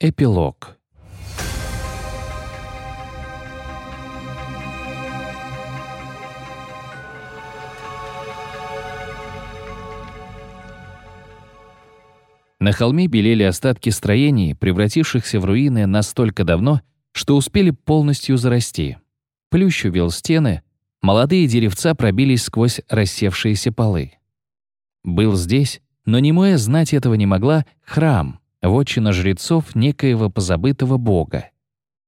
Эпилог. На холме белели остатки строений, превратившихся в руины настолько давно, что успели полностью зарасти. Плющ увел стены, молодые деревца пробились сквозь рассевшиеся полы. Был здесь, но Немуэ знать этого не могла, храм, вотчина жрецов некоего позабытого бога.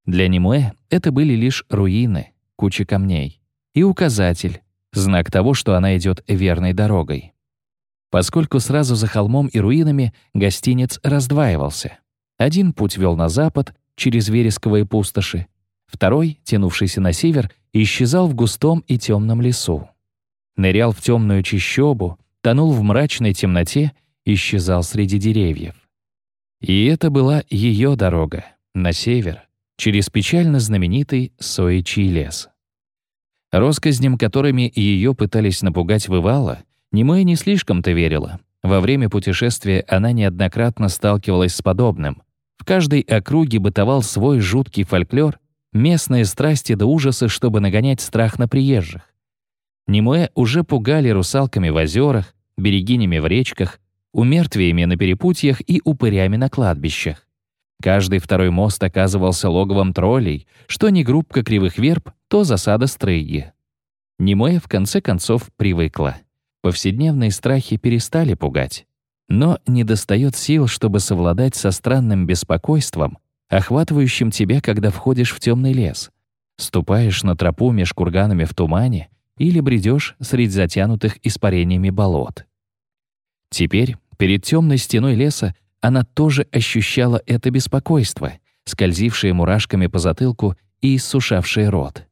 Для Немуэ это были лишь руины, куча камней и указатель, знак того, что она идет верной дорогой поскольку сразу за холмом и руинами гостинец раздваивался. Один путь вел на запад, через вересковые пустоши, второй, тянувшийся на север, исчезал в густом и темном лесу. Нырял в темную чащобу, тонул в мрачной темноте, исчезал среди деревьев. И это была ее дорога, на север, через печально знаменитый Соичий лес. Росказням, которыми ее пытались напугать Вывала, Немоя не слишком-то верила. Во время путешествия она неоднократно сталкивалась с подобным. В каждой округе бытовал свой жуткий фольклор, местные страсти до ужаса, чтобы нагонять страх на приезжих. Немоя уже пугали русалками в озерах, берегинями в речках, умертвиями на перепутьях и упырями на кладбищах. Каждый второй мост оказывался логовом троллей, что не группка кривых верб, то засада стрыги. Немоя в конце концов привыкла. Повседневные страхи перестали пугать. Но недостает сил, чтобы совладать со странным беспокойством, охватывающим тебя, когда входишь в темный лес. Ступаешь на тропу меж курганами в тумане или бредешь среди затянутых испарениями болот. Теперь, перед темной стеной леса, она тоже ощущала это беспокойство, скользившее мурашками по затылку и иссушавшее рот.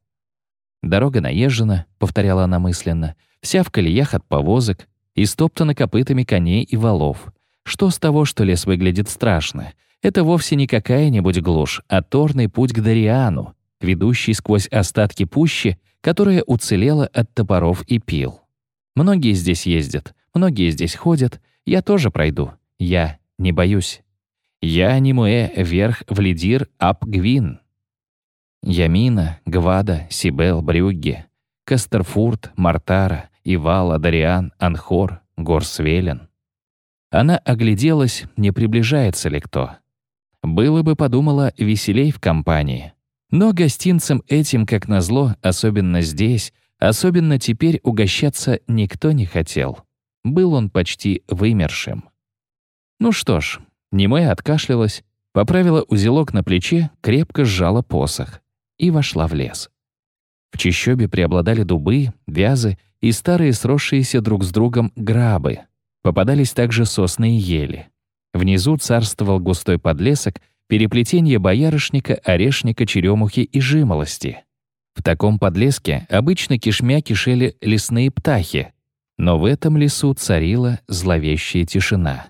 «Дорога наезжена», — повторяла она мысленно, — вся в колеях от повозок, и стоптана копытами коней и валов. Что с того, что лес выглядит страшно? Это вовсе не какая-нибудь глушь, а торный путь к Дариану, ведущий сквозь остатки пущи, которая уцелела от топоров и пил. Многие здесь ездят, многие здесь ходят, я тоже пройду, я не боюсь. Я Нимуэ вверх в Лидир Ап-Гвин. Ямина, Гвада, Сибел, Брюгге, Кастерфурт, Мартара, Ивала, Дариан, Анхор, Горсвелен. Она огляделась, не приближается ли кто. Было бы, подумала, веселей в компании. Но гостинцам этим, как назло, особенно здесь, особенно теперь угощаться никто не хотел. Был он почти вымершим. Ну что ж, Немоя откашлялась, поправила узелок на плече, крепко сжала посох и вошла в лес. В чащобе преобладали дубы, вязы и старые сросшиеся друг с другом грабы. Попадались также сосны и ели. Внизу царствовал густой подлесок, переплетение боярышника, орешника, черемухи и жимолости. В таком подлеске обычно кишмя кишели лесные птахи, но в этом лесу царила зловещая тишина.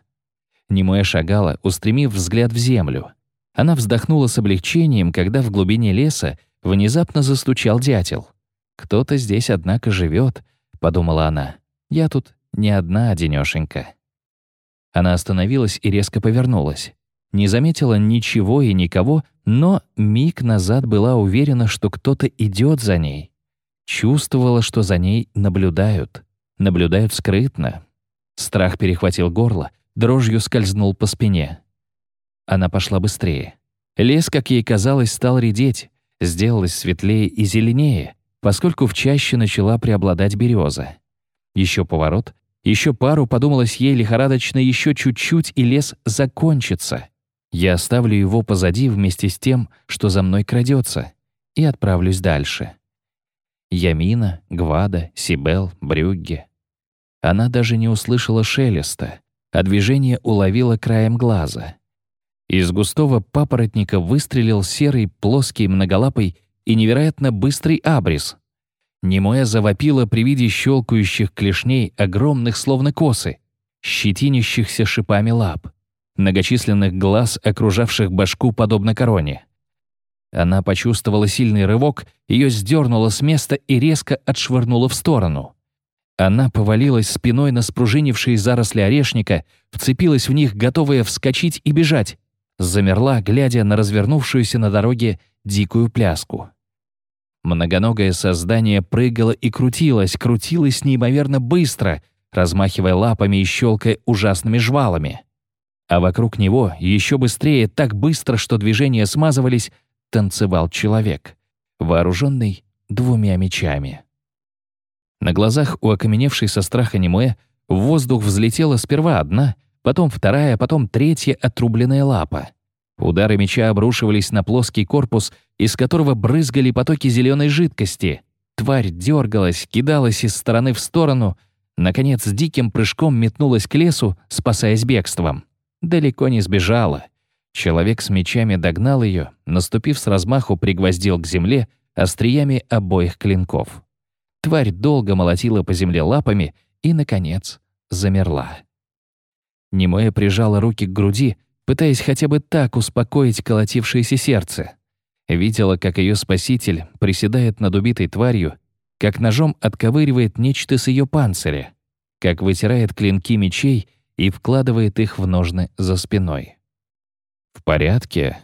Немоя шагала, устремив взгляд в землю. Она вздохнула с облегчением, когда в глубине леса внезапно застучал дятел. «Кто-то здесь, однако, живет, — подумала она. «Я тут не одна одинёшенька». Она остановилась и резко повернулась. Не заметила ничего и никого, но миг назад была уверена, что кто-то идет за ней. Чувствовала, что за ней наблюдают. Наблюдают скрытно. Страх перехватил горло, дрожью скользнул по спине. Она пошла быстрее. Лес, как ей казалось, стал редеть, сделалось светлее и зеленее, поскольку в чаще начала преобладать береза. Еще поворот, еще пару, подумалось ей лихорадочно, еще чуть-чуть, и лес закончится. Я оставлю его позади вместе с тем, что за мной крадется, и отправлюсь дальше. Ямина, Гвада, Сибел, Брюгге. Она даже не услышала шелеста, а движение уловила краем глаза. Из густого папоротника выстрелил серый, плоский, многолапый и невероятно быстрый абрис. Немоя завопила при виде щелкающих клешней, огромных словно косы, щетинящихся шипами лап, многочисленных глаз, окружавших башку подобно короне. Она почувствовала сильный рывок, ее сдернуло с места и резко отшвырнуло в сторону. Она повалилась спиной на спружинившие заросли орешника, вцепилась в них, готовая вскочить и бежать. замерла, глядя на развернувшуюся на дороге дикую пляску. Многоногое создание прыгало и крутилось, крутилось неимоверно быстро, размахивая лапами и щелкая ужасными жвалами. А вокруг него, еще быстрее, так быстро, что движения смазывались, танцевал человек, вооруженный двумя мечами. На глазах у окаменевшей со страха Немуэ в воздух взлетела сперва одна, потом вторая, потом третья отрубленная лапа. Удары меча обрушивались на плоский корпус, из которого брызгали потоки зеленой жидкости. Тварь дергалась, кидалась из стороны в сторону, наконец с диким прыжком метнулась к лесу, спасаясь бегством. Далеко не сбежала. Человек с мечами догнал ее, наступив с размаху, пригвоздил к земле остриями обоих клинков. Тварь долго молотила по земле лапами и, наконец, замерла. Немоя прижала руки к груди, пытаясь хотя бы так успокоить колотившееся сердце. Видела, как ее спаситель приседает над убитой тварью, как ножом отковыривает нечто с ее панциря, как вытирает клинки мечей и вкладывает их в ножны за спиной. «В порядке?»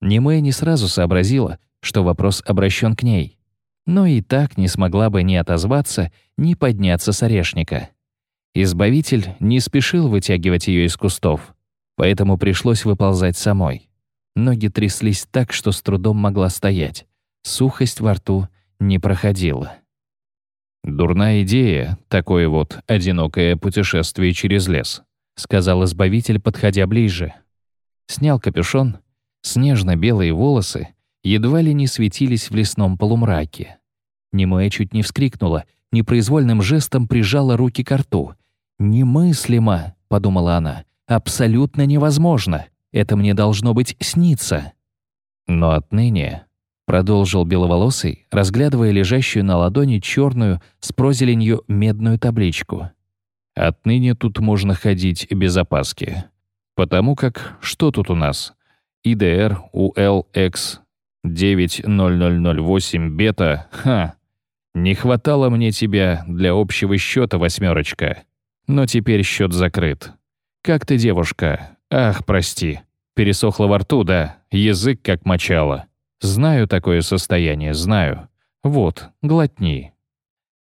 Немоя не сразу сообразила, что вопрос обращен к ней, но и так не смогла бы ни отозваться, ни подняться с орешника. Избавитель не спешил вытягивать ее из кустов, поэтому пришлось выползать самой. Ноги тряслись так, что с трудом могла стоять. Сухость во рту не проходила. «Дурная идея, такое вот одинокое путешествие через лес», сказал Избавитель, подходя ближе. Снял капюшон, снежно-белые волосы едва ли не светились в лесном полумраке. Немоя чуть не вскрикнула, непроизвольным жестом прижала руки к рту. «Немыслимо», — подумала она, — «абсолютно невозможно. Это мне должно быть сниться». Но отныне, — продолжил Беловолосый, разглядывая лежащую на ладони черную с прозеленью медную табличку. «Отныне тут можно ходить без опаски. Потому как что тут у нас? ИДР УЛХ 90008 бета, ха, не хватало мне тебя для общего счета, восьмерочка. Но теперь счет закрыт. Как ты, девушка? Ах, прости. Пересохло во рту, да, язык как мочало. Знаю такое состояние, знаю. Вот, глотни.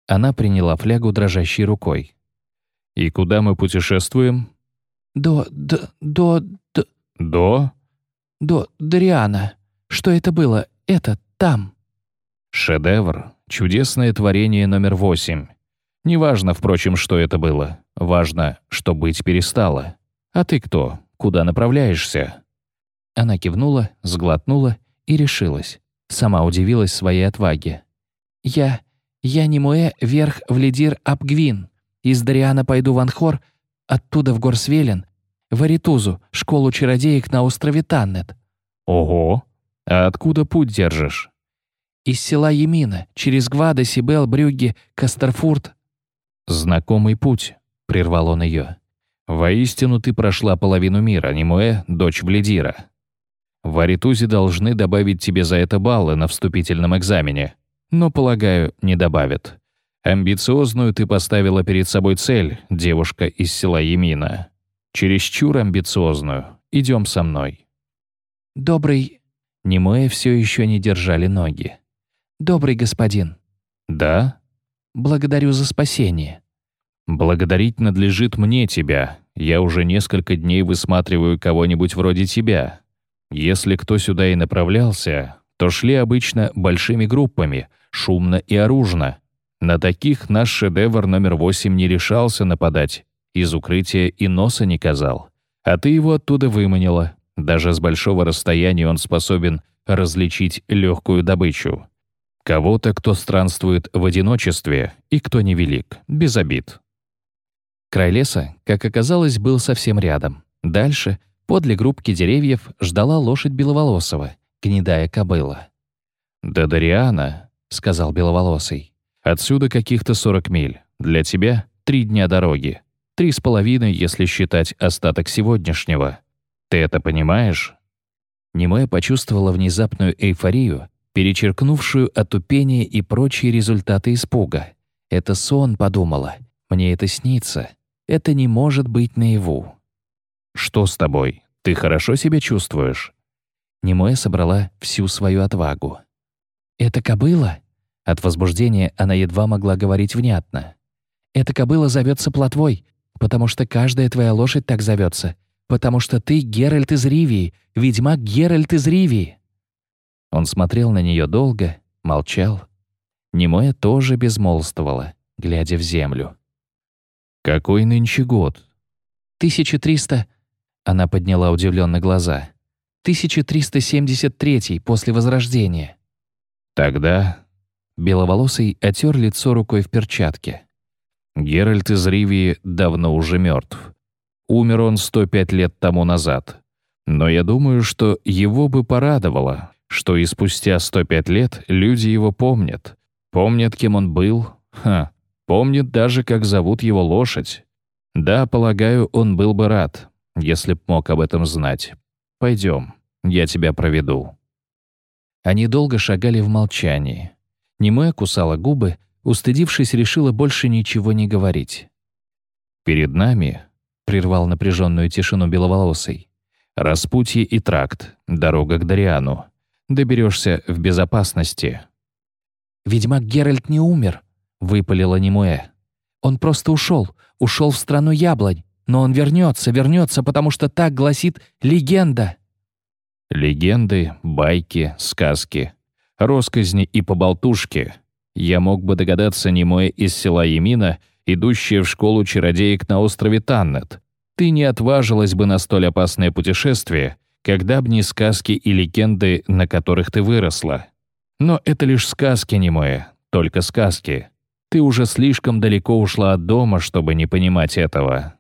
Она приняла флягу дрожащей рукой. «И куда мы путешествуем?» «До... до... до... до...» «До?» «До... Дариана. Что это было? Это... там?» «Шедевр. Чудесное творение номер восемь. Неважно, впрочем, что это было. Важно, что быть перестало. А ты кто? Куда направляешься?» Она кивнула, сглотнула и решилась. Сама удивилась своей отваге. «Я... я не Муэ вверх в Лидир Абгвин. Из Дариана пойду в Анхор, оттуда в Горсвелен, в Аритузу, школу чародеек на острове Таннет». «Ого! А откуда путь держишь?» Из села Емина, через Гвада, Сибел, Брюгге, Кастерфурт». «Знакомый путь», — прервал он ее. «Воистину ты прошла половину мира, Немуэ, дочь Вледира. В Аритузе должны добавить тебе за это баллы на вступительном экзамене, но, полагаю, не добавят. Амбициозную ты поставила перед собой цель, девушка из села Емина. Чересчур амбициозную. Идем со мной». «Добрый...» Немуэ все еще не держали ноги. «Добрый господин». «Да?» «Благодарю за спасение». «Благодарить надлежит мне тебя. Я уже несколько дней высматриваю кого-нибудь вроде тебя. Если кто сюда и направлялся, то шли обычно большими группами, шумно и оружно. На таких наш шедевр номер восемь не решался нападать, из укрытия и носа не казал. А ты его оттуда выманила. Даже с большого расстояния он способен различить легкую добычу. Кого-то, кто странствует в одиночестве, и кто невелик, без обид. Край леса, как оказалось, был совсем рядом. Дальше, подле группки деревьев, ждала лошадь Беловолосова, гнедая кобыла. «До Дариана», — сказал Беловолосый. «Отсюда каких-то 40 миль. Для тебя — три дня дороги. Три с половиной, если считать остаток сегодняшнего. Ты это понимаешь?» Немая почувствовала внезапную эйфорию, перечеркнувшую отупение и прочие результаты испуга. «Это сон», — подумала. «Мне это снится. Это не может быть наяву». «Что с тобой? Ты хорошо себя чувствуешь?» Немоя собрала всю свою отвагу. «Это кобыла?» От возбуждения она едва могла говорить внятно. «Эта кобыла зовется плотвой, потому что каждая твоя лошадь так зовется, потому что ты Геральт из Ривии, ведьмак Геральт из Ривии». Он смотрел на нее долго, молчал. Немоя тоже безмолвствовала, глядя в землю. «Какой нынче год?» «1300...» Она подняла удивленно глаза. «1373 после Возрождения». «Тогда...» Беловолосый отер лицо рукой в перчатке. Геральт из Ривии давно уже мертв. Умер он 105 лет тому назад. Но я думаю, что его бы порадовало, что и спустя 105 лет люди его помнят. Помнят, кем он был. Ха, помнят даже, как зовут его лошадь. Да, полагаю, он был бы рад, если б мог об этом знать. Пойдем, я тебя проведу». Они долго шагали в молчании. Немоя кусала губы, устыдившись, решила больше ничего не говорить. «Перед нами», — прервал напряженную тишину беловолосый, «распутье и тракт, дорога к Дариану. Доберешься в безопасности». «Ведьмак Геральт не умер», — выпалила Немуэ. «Он просто ушел, ушел в страну яблонь, но он вернется, вернется, потому что так гласит легенда». Легенды, байки, сказки, росказни и поболтушки — я мог бы догадаться немое из села Емина, идущее в школу чародеек на острове Таннет. Ты не отважилась бы на столь опасное путешествие, когда б не сказки и легенды, на которых ты выросла. Но это лишь сказки немое, только сказки. Ты уже слишком далеко ушла от дома, чтобы не понимать этого.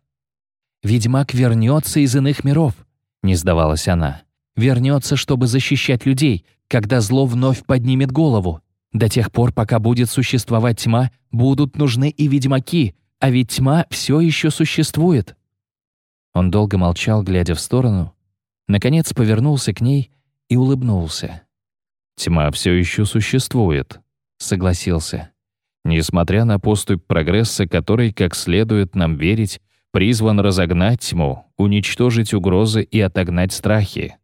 «Ведьмак вернется из иных миров», — не сдавалась она. «Вернется, чтобы защищать людей, когда зло вновь поднимет голову. До тех пор, пока будет существовать тьма, будут нужны и ведьмаки, а ведь тьма все еще существует». Он долго молчал, глядя в сторону, наконец повернулся к ней и улыбнулся. «Тьма все еще существует», — согласился. «Несмотря на поступь прогресса, который, как следует нам верить, призван разогнать тьму, уничтожить угрозы и отогнать страхи.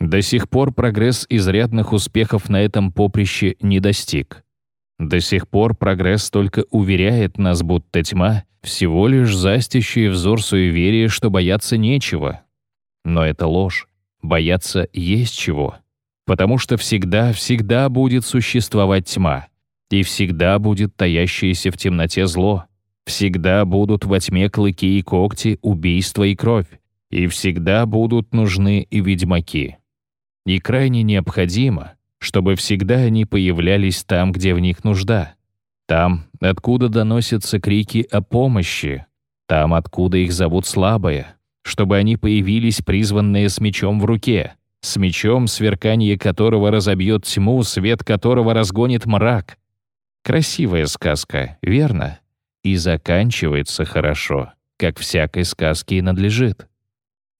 До сих пор прогресс изрядных успехов на этом поприще не достиг. До сих пор прогресс только уверяет нас, будто тьма — всего лишь застящий взор суеверия, что бояться нечего. Но это ложь. Бояться есть чего. Потому что всегда-всегда будет существовать тьма. И всегда будет таящееся в темноте зло. Всегда будут во тьме клыки и когти, убийства и кровь. И всегда будут нужны и ведьмаки и крайне необходимо, чтобы всегда они появлялись там, где в них нужда, там, откуда доносятся крики о помощи, там, откуда их зовут слабые, чтобы они появились призванные с мечом в руке, с мечом, сверканье которого разобьет тьму, свет которого разгонит мрак. Красивая сказка, верно? И заканчивается хорошо, как всякой сказке и надлежит.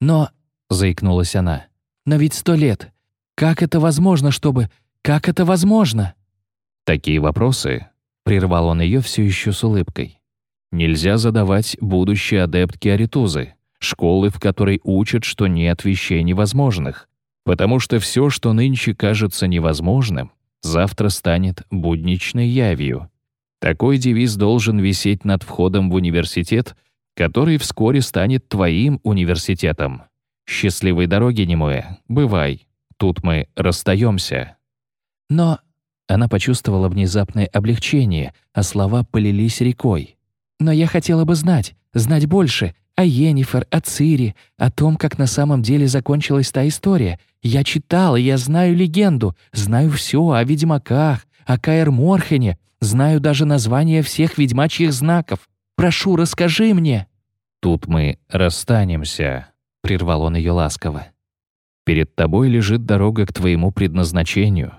«Но...» — заикнулась она. «Но ведь сто лет. Как это возможно, чтобы... Как это возможно?» «Такие вопросы», — прервал он ее все еще с улыбкой, «нельзя задавать будущей адептке Аритузы, школы, в которой учат, что нет вещей невозможных, потому что все, что нынче кажется невозможным, завтра станет будничной явью. Такой девиз должен висеть над входом в университет, который вскоре станет твоим университетом. Счастливой дороги, Немуэ, бывай. Тут мы расстаемся. Но она почувствовала внезапное облегчение, а слова полились рекой. «Но я хотела бы знать, знать больше о Йеннифер, о Цири, о том, как на самом деле закончилась та история. Я читала, я знаю легенду, знаю все о ведьмаках, о Каэр Морхене, знаю даже название всех ведьмачьих знаков. Прошу, расскажи мне». «Тут мы расстанемся», — прервал он ее ласково. Перед тобой лежит дорога к твоему предназначению.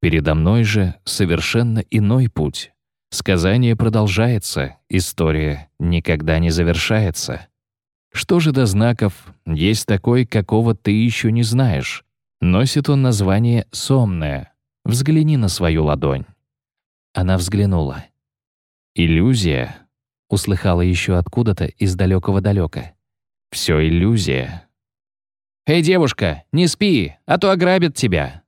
Передо мной же совершенно иной путь. Сказание продолжается, история никогда не завершается. Что же до знаков, есть такой, какого ты еще не знаешь. Носит он название «Сомная». Взгляни на свою ладонь. Она взглянула. «Иллюзия», — услыхала еще откуда-то из далекого далека. «Все иллюзия. «Эй, девушка, не спи, а то ограбят тебя!»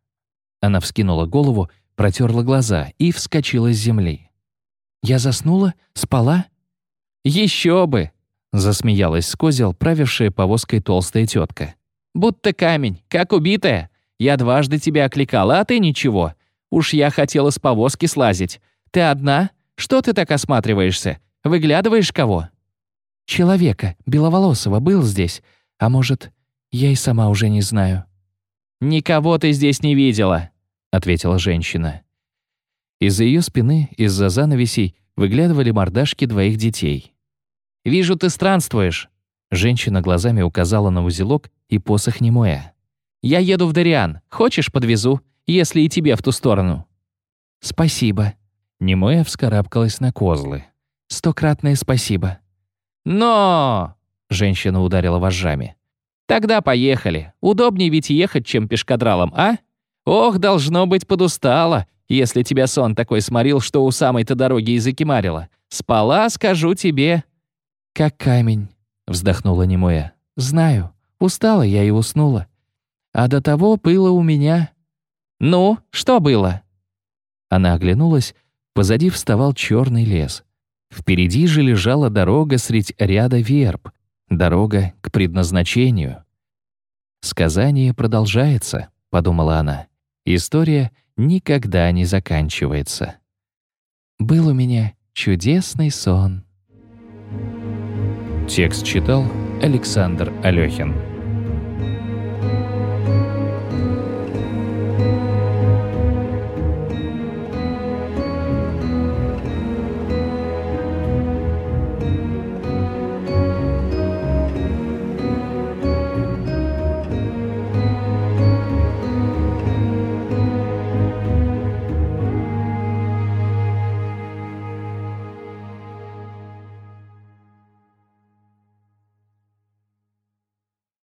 Она вскинула голову, протерла глаза и вскочила с земли. «Я заснула? Спала?» «Еще бы!» — засмеялась с козел, правившая повозкой толстая тетка. «Будто камень, как убитая. Я дважды тебя окликала, а ты ничего. Уж я хотела с повозки слазить. Ты одна? Что ты так осматриваешься? Выглядываешь кого?» «Человека, беловолосого, был здесь. А может, я и сама уже не знаю». «Никого ты здесь не видела», — ответила женщина. Из-за ее спины, из-за занавесей, выглядывали мордашки двоих детей. «Вижу, ты странствуешь», — женщина глазами указала на узелок и посох Немоя. «Я еду в Дариан. Хочешь, подвезу, если и тебе в ту сторону?» «Спасибо». Немоя вскарабкалась на козлы. «Стократное спасибо». «Но!» — женщина ударила вожжами. «Тогда поехали. Удобнее ведь ехать, чем пешкадралом, а? Ох, должно быть, подустала, если тебя сон такой сморил, что у самой-то дороги языки марила. Спала, скажу тебе». «Как камень», — вздохнула Немоя. «Знаю. Устала я и уснула. А до того было у меня...» «Ну, что было?» Она оглянулась, позади вставал черный лес. Впереди же лежала дорога средь ряда верб, дорога к предназначению. «Сказание продолжается», — подумала она. «История никогда не заканчивается». «Был у меня чудесный сон». Текст читал Александр Алёхин.